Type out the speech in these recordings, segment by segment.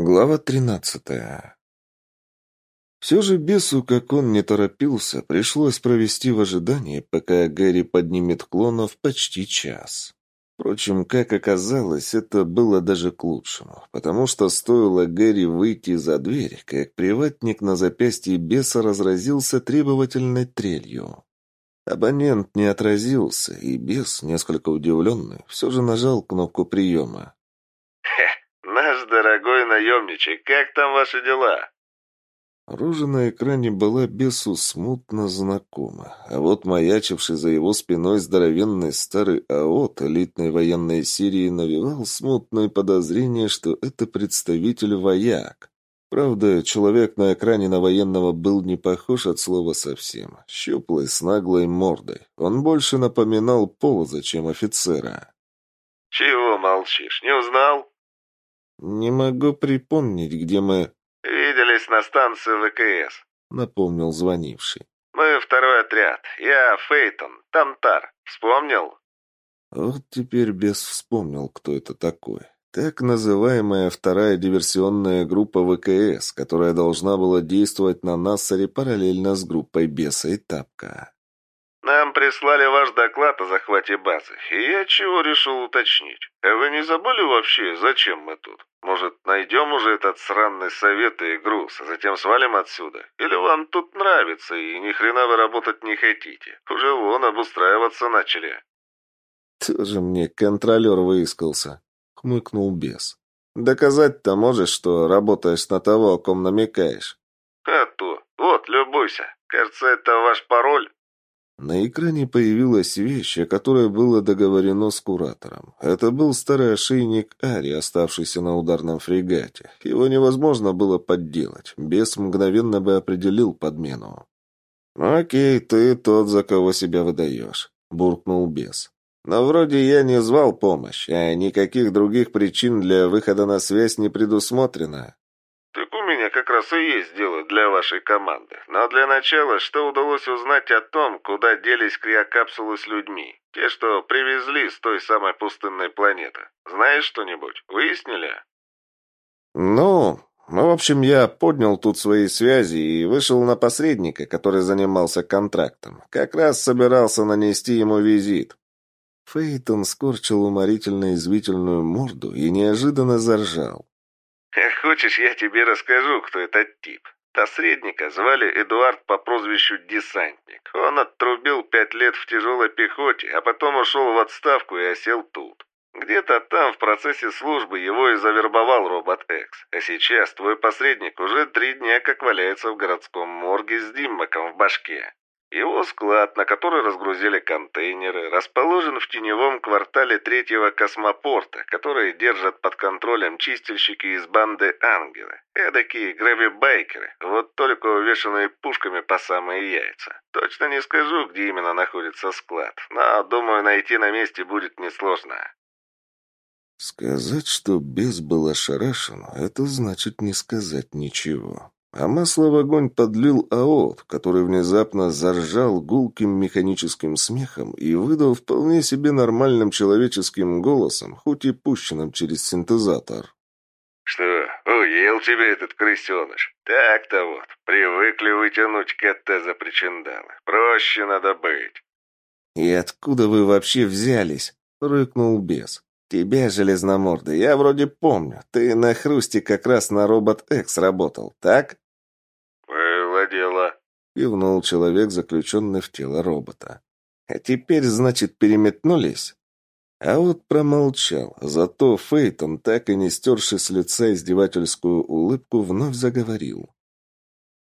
Глава тринадцатая. Все же бесу, как он не торопился, пришлось провести в ожидании, пока Гэри поднимет клонов почти час. Впрочем, как оказалось, это было даже к лучшему, потому что стоило Гэри выйти за дверь, как приватник на запястье беса разразился требовательной трелью. Абонент не отразился, и бес, несколько удивленный, все же нажал кнопку приема. «Наш дорогой наемничек, как там ваши дела?» Рожа на экране была бесу смутно знакома, а вот маячивший за его спиной здоровенный старый АОТ элитной военной серии навевал смутное подозрение, что это представитель вояк. Правда, человек на экране на военного был не похож от слова совсем. Щуплый, с наглой мордой. Он больше напоминал полоза, чем офицера. «Чего молчишь? Не узнал?» «Не могу припомнить, где мы...» «Виделись на станции ВКС», — напомнил звонивший. «Мы второй отряд. Я Фейтон, Тамтар. Вспомнил?» Вот теперь бес вспомнил, кто это такой. Так называемая вторая диверсионная группа ВКС, которая должна была действовать на Нассаре параллельно с группой Беса и Тапка. Нам прислали ваш доклад о захвате базы, и я чего решил уточнить. А вы не забыли вообще, зачем мы тут? Может, найдем уже этот сраный совет и груз, а затем свалим отсюда? Или вам тут нравится, и ни хрена вы работать не хотите? Уже вон обустраиваться начали. Тоже мне контролер выискался, хмыкнул бес. Доказать-то можешь, что работаешь на того, о ком намекаешь. А то. Вот, любуйся. Кажется, это ваш пароль. На экране появилась вещь, о которой было договорено с куратором. Это был старый ошейник Ари, оставшийся на ударном фрегате. Его невозможно было подделать. Бес мгновенно бы определил подмену. «Окей, ты тот, за кого себя выдаешь», — буркнул бес. «Но вроде я не звал помощь, а никаких других причин для выхода на связь не предусмотрено». «Так у меня как раз и есть дело для вашей команды. Но для начала, что удалось узнать о том, куда делись криокапсулы с людьми? Те, что привезли с той самой пустынной планеты. Знаешь что-нибудь? Выяснили?» «Ну, ну, в общем, я поднял тут свои связи и вышел на посредника, который занимался контрактом. Как раз собирался нанести ему визит». Фейтон скорчил уморительно извительную морду и неожиданно заржал. Хочешь, я тебе расскажу, кто этот тип? Посредника звали Эдуард по прозвищу Десантник. Он оттрубил пять лет в тяжелой пехоте, а потом ушел в отставку и осел тут. Где-то там в процессе службы его и завербовал робот Экс. А сейчас твой посредник уже три дня как валяется в городском морге с диммаком в башке. Его склад, на который разгрузили контейнеры, расположен в теневом квартале третьего космопорта, который держат под контролем чистильщики из банды Ангелы. Эдакие гравибайкеры, вот только увешанные пушками по самые яйца. Точно не скажу, где именно находится склад, но, думаю, найти на месте будет несложно. Сказать, что бес был ошарашен, это значит не сказать ничего. А масло в огонь подлил АОТ, который внезапно заржал гулким механическим смехом и выдал вполне себе нормальным человеческим голосом, хоть и пущенным через синтезатор. «Что, уел тебя этот крысеныш? Так-то вот, привыкли вытянуть КТ за причиндалы. Проще надо быть». «И откуда вы вообще взялись?» — рыкнул бес. «Тебя, железномордый, я вроде помню. Ты на хрусте как раз на робот-экс работал, так?» «Было дело», — кивнул человек, заключенный в тело робота. «А теперь, значит, переметнулись?» А вот промолчал, зато Фейтон, так и не стерший с лица издевательскую улыбку, вновь заговорил.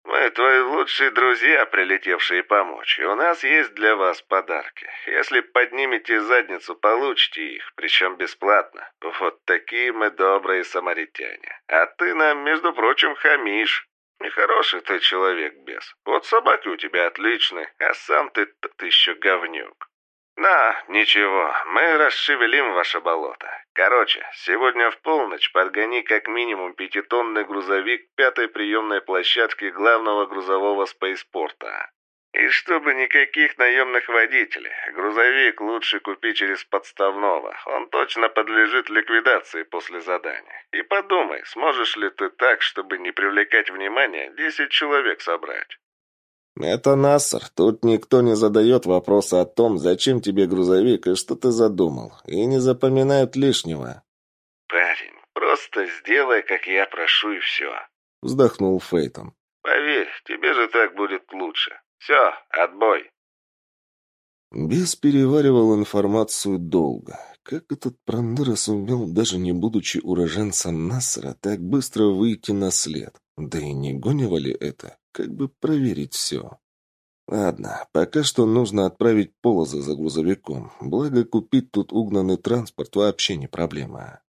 Мы твои лучшие друзья, прилетевшие помочь, и у нас есть для вас подарки. Если поднимете задницу, получите их, причем бесплатно. Вот такие мы добрые самаритяне. А ты нам, между прочим, хамишь. Нехороший ты человек, бес. Вот собаки у тебя отличные, а сам ты тут еще говнюк. «На, ничего, мы расшевелим ваше болото. Короче, сегодня в полночь подгони как минимум пятитонный грузовик пятой приемной площадки главного грузового спейспорта. И чтобы никаких наемных водителей. Грузовик лучше купи через подставного. Он точно подлежит ликвидации после задания. И подумай, сможешь ли ты так, чтобы не привлекать внимание, 10 человек собрать. «Это Нассер. Тут никто не задает вопроса о том, зачем тебе грузовик и что ты задумал. И не запоминают лишнего». «Парень, просто сделай, как я прошу, и все», — вздохнул Фейтон. «Поверь, тебе же так будет лучше. Все, отбой». Бес переваривал информацию долго. Как этот Проныра сумел, даже не будучи уроженцем Насра, так быстро выйти на след? Да и не гонево это? Как бы проверить все. Ладно, пока что нужно отправить полоза за грузовиком. Благо, купить тут угнанный транспорт вообще не проблема.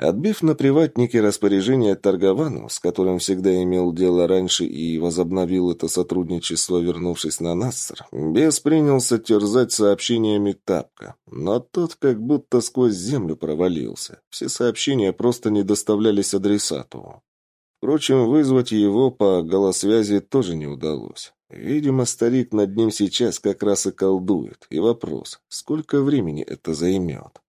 Отбив на приватнике распоряжение Торговану, с которым всегда имел дело раньше и возобновил это сотрудничество, вернувшись на Нассер, Бес принялся терзать сообщениями Тапка. Но тот как будто сквозь землю провалился. Все сообщения просто не доставлялись адресату. Впрочем, вызвать его по голосвязи тоже не удалось. Видимо, старик над ним сейчас как раз и колдует. И вопрос, сколько времени это займет?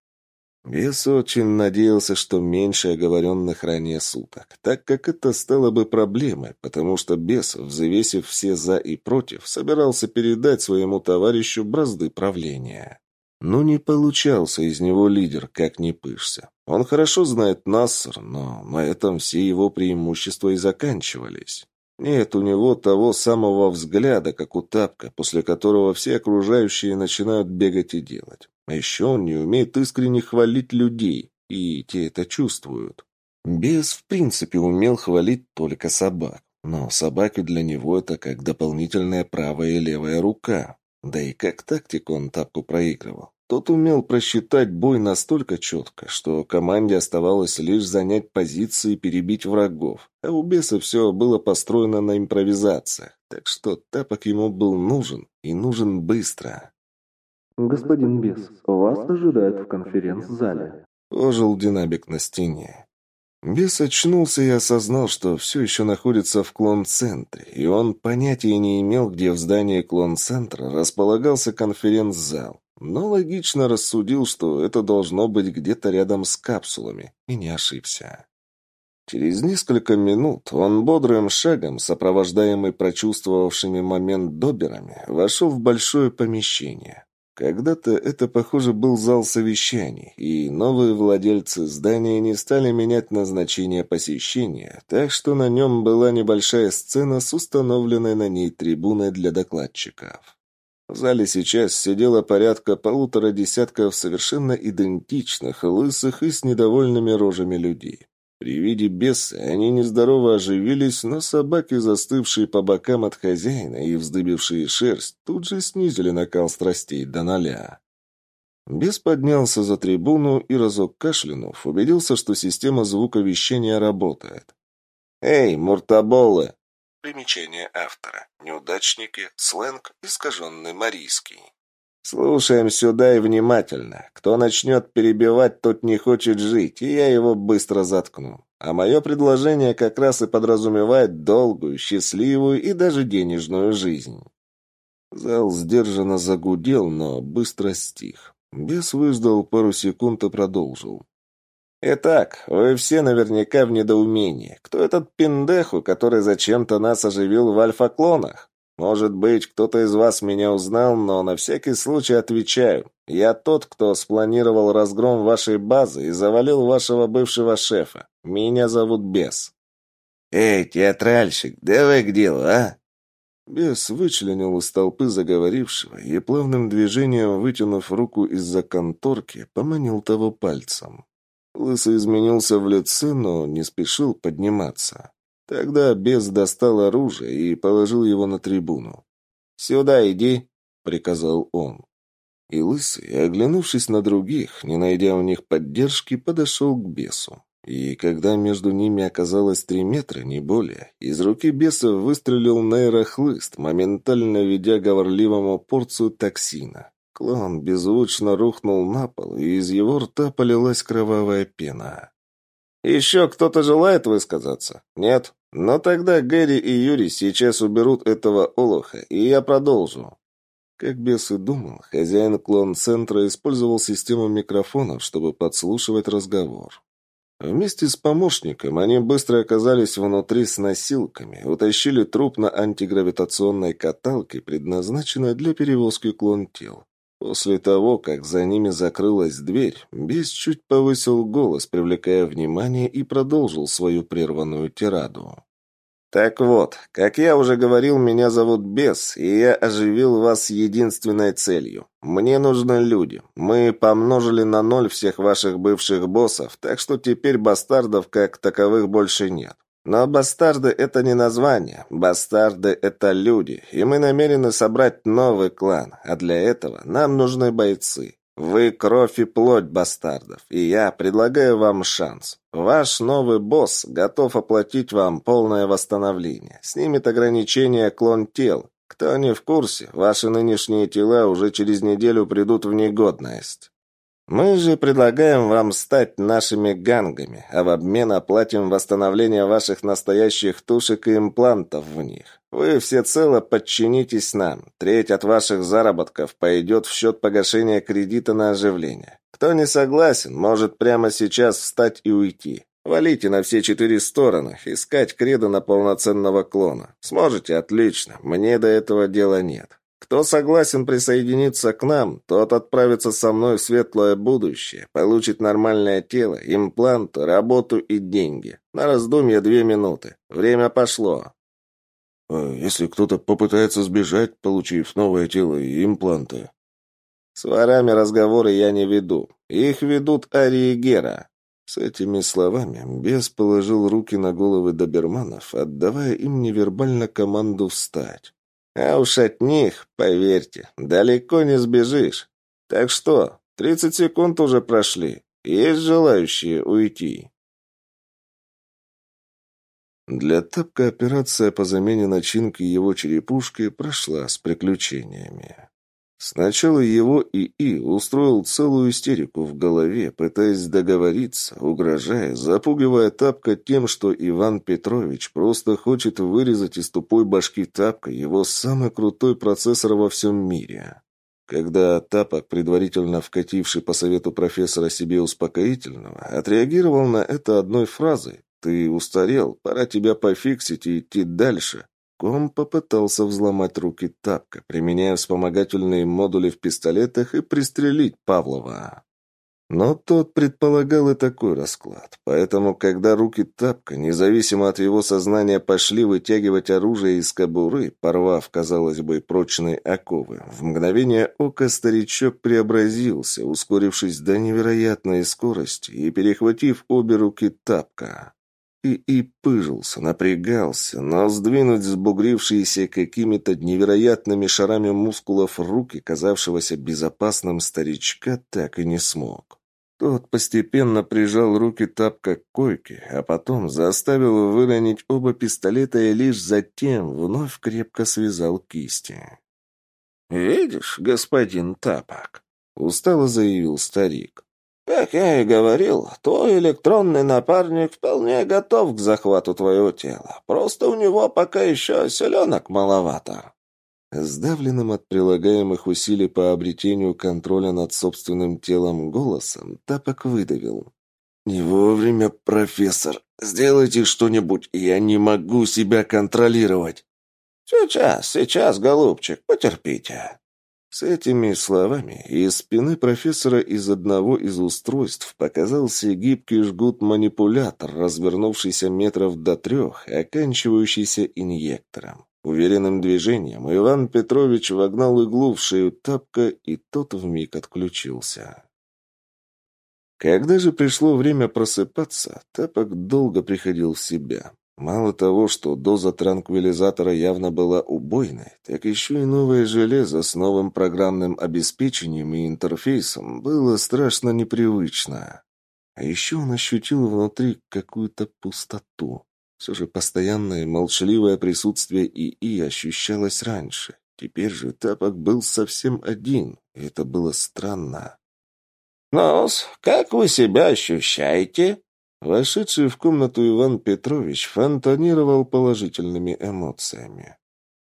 Вес очень надеялся, что меньше оговоренных ранее суток, так как это стало бы проблемой, потому что бес, взвесив все «за» и «против», собирался передать своему товарищу бразды правления. Но не получался из него лидер, как ни пышься. Он хорошо знает Нассер, но на этом все его преимущества и заканчивались. Нет у него того самого взгляда, как у тапка, после которого все окружающие начинают бегать и делать. А еще он не умеет искренне хвалить людей, и те это чувствуют. Бес в принципе умел хвалить только собак, но собаки для него это как дополнительная правая и левая рука. Да и как тактику он тапку проигрывал. Тот умел просчитать бой настолько четко, что команде оставалось лишь занять позиции и перебить врагов, а у беса все было построено на импровизациях, так что тапок ему был нужен, и нужен быстро. «Господин бес, вас ожидают в конференц-зале», — ожил динамик на стене. Бес очнулся и осознал, что все еще находится в клон-центре, и он понятия не имел, где в здании клон-центра располагался конференц-зал, но логично рассудил, что это должно быть где-то рядом с капсулами, и не ошибся. Через несколько минут он бодрым шагом, сопровождаемый прочувствовавшими момент доберами, вошел в большое помещение. Когда-то это, похоже, был зал совещаний, и новые владельцы здания не стали менять назначение посещения, так что на нем была небольшая сцена с установленной на ней трибуной для докладчиков. В зале сейчас сидело порядка полутора десятков совершенно идентичных, лысых и с недовольными рожами людей. При виде беса они нездорово оживились, но собаки, застывшие по бокам от хозяина и вздыбившие шерсть, тут же снизили накал страстей до ноля. Бес поднялся за трибуну и, разок кашлянув, убедился, что система звуковещания работает. «Эй, муртаболы!» Примечание автора. Неудачники, сленг, искаженный марийский. «Слушаем сюда и внимательно. Кто начнет перебивать, тот не хочет жить, и я его быстро заткну. А мое предложение как раз и подразумевает долгую, счастливую и даже денежную жизнь». Зал сдержанно загудел, но быстро стих. Бес выждал пару секунд и продолжил. «Итак, вы все наверняка в недоумении. Кто этот пиндеху, который зачем-то нас оживил в альфа-клонах? Может быть, кто-то из вас меня узнал, но на всякий случай отвечаю. Я тот, кто спланировал разгром вашей базы и завалил вашего бывшего шефа. Меня зовут Бес». «Эй, театральщик, давай к делу, а?» Бес вычленил из толпы заговорившего и плавным движением, вытянув руку из-за конторки, поманил того пальцем. Лысый изменился в лице, но не спешил подниматься. Тогда бес достал оружие и положил его на трибуну. «Сюда иди», — приказал он. И Лысый, оглянувшись на других, не найдя у них поддержки, подошел к бесу. И когда между ними оказалось три метра, не более, из руки беса выстрелил нейрохлыст, моментально ведя говорливому порцию токсина. Клон беззвучно рухнул на пол, и из его рта полилась кровавая пена. «Еще кто-то желает высказаться? Нет? Но тогда Гэри и Юрий сейчас уберут этого олуха, и я продолжу. Как бес и думал, хозяин клон-центра использовал систему микрофонов, чтобы подслушивать разговор. Вместе с помощником они быстро оказались внутри с носилками, утащили труп на антигравитационной каталке, предназначенной для перевозки клон-тел. После того, как за ними закрылась дверь, Бес чуть повысил голос, привлекая внимание, и продолжил свою прерванную тираду. «Так вот, как я уже говорил, меня зовут Бес, и я оживил вас единственной целью. Мне нужны люди. Мы помножили на ноль всех ваших бывших боссов, так что теперь бастардов как таковых больше нет. Но бастарды — это не название. Бастарды — это люди, и мы намерены собрать новый клан, а для этого нам нужны бойцы. Вы кровь и плоть бастардов, и я предлагаю вам шанс. Ваш новый босс готов оплатить вам полное восстановление. Снимет ограничения клон тел. Кто не в курсе, ваши нынешние тела уже через неделю придут в негодность. Мы же предлагаем вам стать нашими гангами, а в обмен оплатим восстановление ваших настоящих тушек и имплантов в них. Вы всецело подчинитесь нам. Треть от ваших заработков пойдет в счет погашения кредита на оживление. Кто не согласен, может прямо сейчас встать и уйти. Валите на все четыре стороны, искать кредо на полноценного клона. Сможете? Отлично. Мне до этого дела нет. Кто согласен присоединиться к нам, тот отправится со мной в светлое будущее, получит нормальное тело, импланты, работу и деньги. На раздумье две минуты. Время пошло. А если кто-то попытается сбежать, получив новое тело и импланты? С ворами разговоры я не веду. Их ведут Ари и Гера. С этими словами бес положил руки на головы доберманов, отдавая им невербально команду встать. А уж от них, поверьте, далеко не сбежишь. Так что, тридцать секунд уже прошли. Есть желающие уйти?» Для Тапка операция по замене начинки его черепушки прошла с приключениями. Сначала его ИИ устроил целую истерику в голове, пытаясь договориться, угрожая, запугивая Тапка тем, что Иван Петрович просто хочет вырезать из тупой башки Тапка его самый крутой процессор во всем мире. Когда Тапок, предварительно вкативший по совету профессора себе успокоительного, отреагировал на это одной фразой «Ты устарел, пора тебя пофиксить и идти дальше», Ком попытался взломать руки тапка, применяя вспомогательные модули в пистолетах и пристрелить Павлова. Но тот предполагал и такой расклад, поэтому, когда руки тапка, независимо от его сознания, пошли вытягивать оружие из кобуры, порвав, казалось бы, прочные оковы, в мгновение ока старичок преобразился, ускорившись до невероятной скорости и перехватив обе руки тапка. И и пыжился, напрягался, но сдвинуть сбугрившиеся какими-то невероятными шарами мускулов руки, казавшегося безопасным старичка, так и не смог. Тот постепенно прижал руки тапка к койке, а потом заставил выронить оба пистолета и лишь затем вновь крепко связал кисти. «Видишь, господин Тапок?» — устало заявил старик. Как я и говорил, твой электронный напарник вполне готов к захвату твоего тела. Просто у него пока еще селенок маловато. Сдавленным от прилагаемых усилий по обретению контроля над собственным телом голосом, Тапок выдавил. «Не вовремя, профессор. Сделайте что-нибудь, я не могу себя контролировать». «Сейчас, сейчас, голубчик, потерпите». С этими словами из спины профессора из одного из устройств показался гибкий жгут-манипулятор, развернувшийся метров до трех, оканчивающийся инъектором. Уверенным движением Иван Петрович вогнал иглу в шею тапка, и тот вмиг отключился. Когда же пришло время просыпаться, тапок долго приходил в себя. Мало того, что доза транквилизатора явно была убойной, так еще и новое железо с новым программным обеспечением и интерфейсом было страшно непривычно. А еще он ощутил внутри какую-то пустоту. Все же постоянное молчаливое присутствие ИИ ощущалось раньше. Теперь же Тапок был совсем один, и это было странно. «Нос, как вы себя ощущаете?» Вошедший в комнату Иван Петрович фонтанировал положительными эмоциями.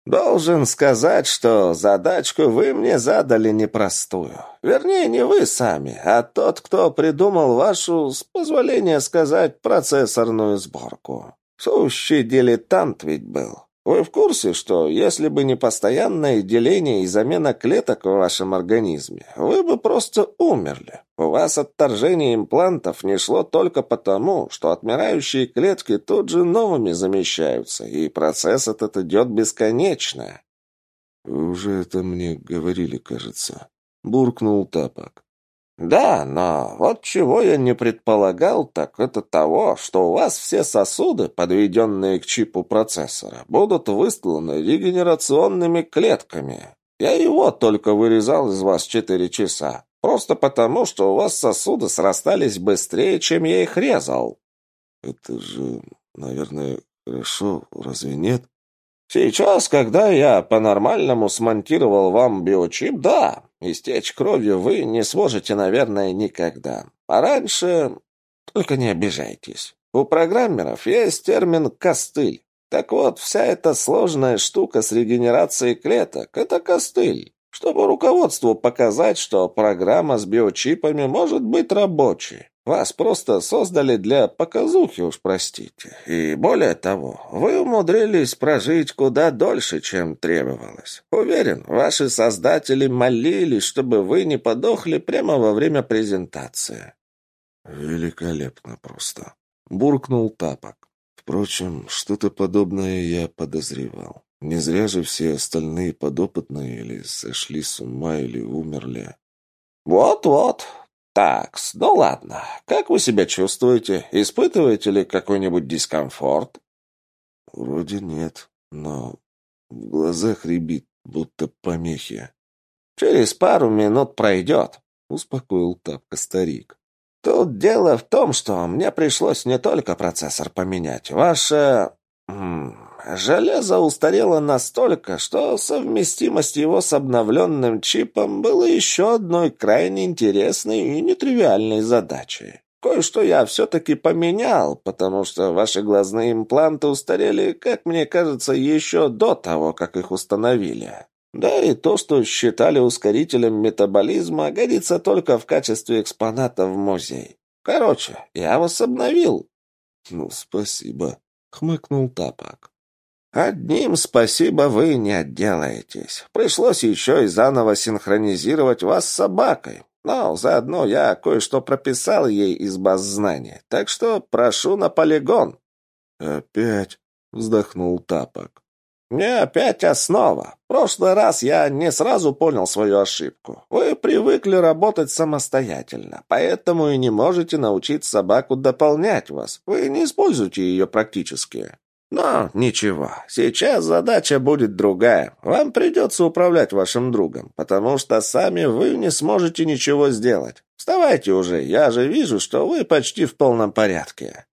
«Должен сказать, что задачку вы мне задали непростую. Вернее, не вы сами, а тот, кто придумал вашу, с позволения сказать, процессорную сборку. Сущий дилетант ведь был. Вы в курсе, что если бы не постоянное деление и замена клеток в вашем организме, вы бы просто умерли? У вас отторжение имплантов не шло только потому, что отмирающие клетки тут же новыми замещаются, и процесс этот идет бесконечно. «Вы уже это мне говорили, кажется», — буркнул Тапок. «Да, но вот чего я не предполагал, так это того, что у вас все сосуды, подведенные к чипу процессора, будут выстланы регенерационными клетками. Я его только вырезал из вас четыре часа, просто потому, что у вас сосуды срастались быстрее, чем я их резал». «Это же, наверное, хорошо, разве нет?» Сейчас, когда я по-нормальному смонтировал вам биочип, да, истечь кровью вы не сможете, наверное, никогда. А раньше... Только не обижайтесь. У программеров есть термин «костыль». Так вот, вся эта сложная штука с регенерацией клеток – это костыль, чтобы руководству показать, что программа с биочипами может быть рабочей. Вас просто создали для показухи, уж простите. И более того, вы умудрились прожить куда дольше, чем требовалось. Уверен, ваши создатели молились, чтобы вы не подохли прямо во время презентации. Великолепно просто. Буркнул Тапок. Впрочем, что-то подобное я подозревал. Не зря же все остальные подопытные или сошли с ума, или умерли. Вот-вот, так, ну ладно. Как вы себя чувствуете? Испытываете ли какой-нибудь дискомфорт? Вроде нет, но в глазах рябит, будто помехи. Через пару минут пройдет, успокоил тапка старик. Тут дело в том, что мне пришлось не только процессор поменять. Ваше... Железо устарело настолько, что совместимость его с обновленным чипом была еще одной крайне интересной и нетривиальной задачей. Кое-что я все-таки поменял, потому что ваши глазные импланты устарели, как мне кажется, еще до того, как их установили. Да и то, что считали ускорителем метаболизма, годится только в качестве экспоната в музей. Короче, я вас обновил. Ну, спасибо, хмыкнул Тапок. Одним спасибо вы не отделаетесь. Пришлось еще и заново синхронизировать вас с собакой. Но заодно я кое-что прописал ей из баз знаний. Так что прошу на полигон. Опять вздохнул Тапок. «Не опять основа. В прошлый раз я не сразу понял свою ошибку. Вы привыкли работать самостоятельно, поэтому и не можете научить собаку дополнять вас. Вы не используете ее практически. Но ничего, сейчас задача будет другая. Вам придется управлять вашим другом, потому что сами вы не сможете ничего сделать. Вставайте уже, я же вижу, что вы почти в полном порядке».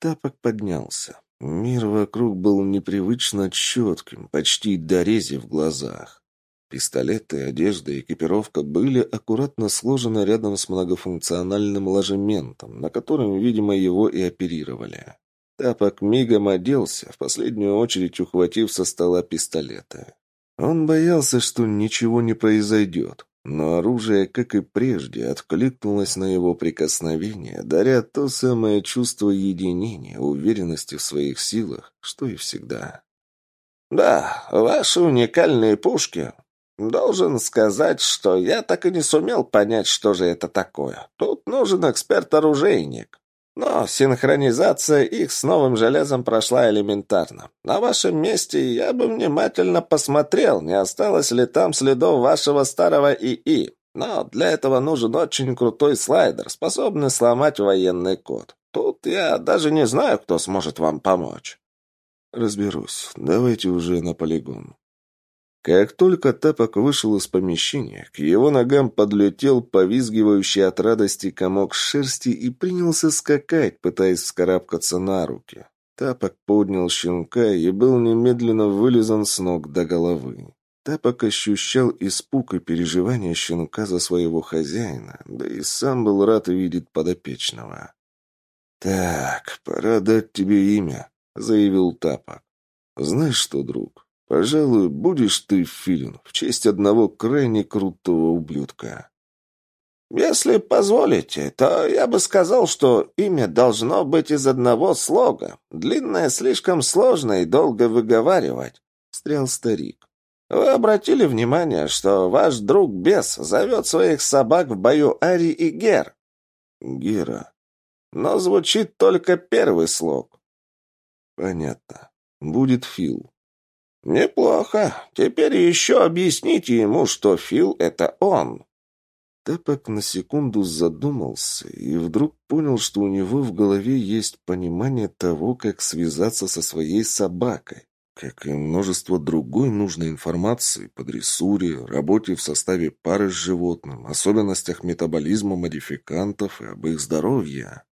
Тапок поднялся. Мир вокруг был непривычно четким, почти дорези в глазах. Пистолеты, одежда и экипировка были аккуратно сложены рядом с многофункциональным ложементом, на котором, видимо, его и оперировали. Тапок мигом оделся, в последнюю очередь ухватив со стола пистолеты. Он боялся, что ничего не произойдет, но оружие, как и прежде, откликнулось на его прикосновение, даря то самое чувство единения, уверенности в своих силах, что и всегда. «Да, ваши уникальные пушки. Должен сказать, что я так и не сумел понять, что же это такое. Тут нужен эксперт-оружейник. Но синхронизация их с новым железом прошла элементарно. На вашем месте я бы внимательно посмотрел, не осталось ли там следов вашего старого ИИ. Но для этого нужен очень крутой слайдер, способный сломать военный код. Тут я даже не знаю, кто сможет вам помочь. Разберусь. Давайте уже на полигон. Как только Тапок вышел из помещения, к его ногам подлетел повизгивающий от радости комок шерсти и принялся скакать, пытаясь вскарабкаться на руки. Тапок поднял щенка и был немедленно вылезан с ног до головы. Тапок ощущал испуг и переживания щенка за своего хозяина, да и сам был рад видеть подопечного. «Так, пора дать тебе имя», — заявил Тапок. «Знаешь что, друг, пожалуй, будешь ты филин в честь одного крайне крутого ублюдка». «Если позволите, то я бы сказал, что имя должно быть из одного слога. Длинное слишком сложно и долго выговаривать», — встрял старик. «Вы обратили внимание, что ваш друг Бес зовет своих собак в бою Ари и Гер?» «Гера». «Но звучит только первый слог». «Понятно. Будет Фил». «Неплохо. Теперь еще объясните ему, что Фил — это он». Тапок на секунду задумался и вдруг понял, что у него в голове есть понимание того, как связаться со своей собакой, как и множество другой нужной информации по дрессуре, работе в составе пары с животным, особенностях метаболизма модификантов и об их здоровье.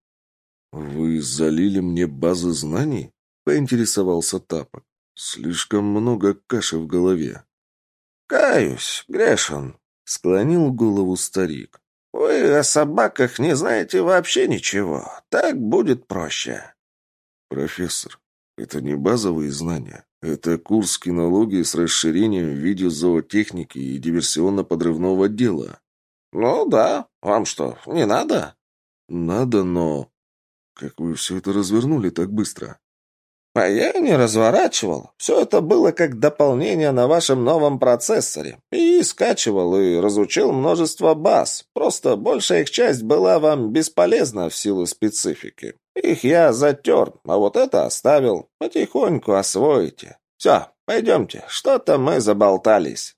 «Вы залили мне базы знаний?» — поинтересовался Тапок. «Слишком много каши в голове». «Каюсь, грешен», Склонил голову старик. «Вы о собаках не знаете вообще ничего. Так будет проще». «Профессор, это не базовые знания. Это курс кинологии с расширением в виде зоотехники и диверсионно-подрывного дела». «Ну да. Вам что, не надо?» «Надо, но...» «Как вы все это развернули так быстро?» А я не разворачивал. Все это было как дополнение на вашем новом процессоре. И скачивал, и разучил множество баз. Просто большая их часть была вам бесполезна в силу специфики. Их я затер, а вот это оставил. Потихоньку освоите. Все, пойдемте, что-то мы заболтались.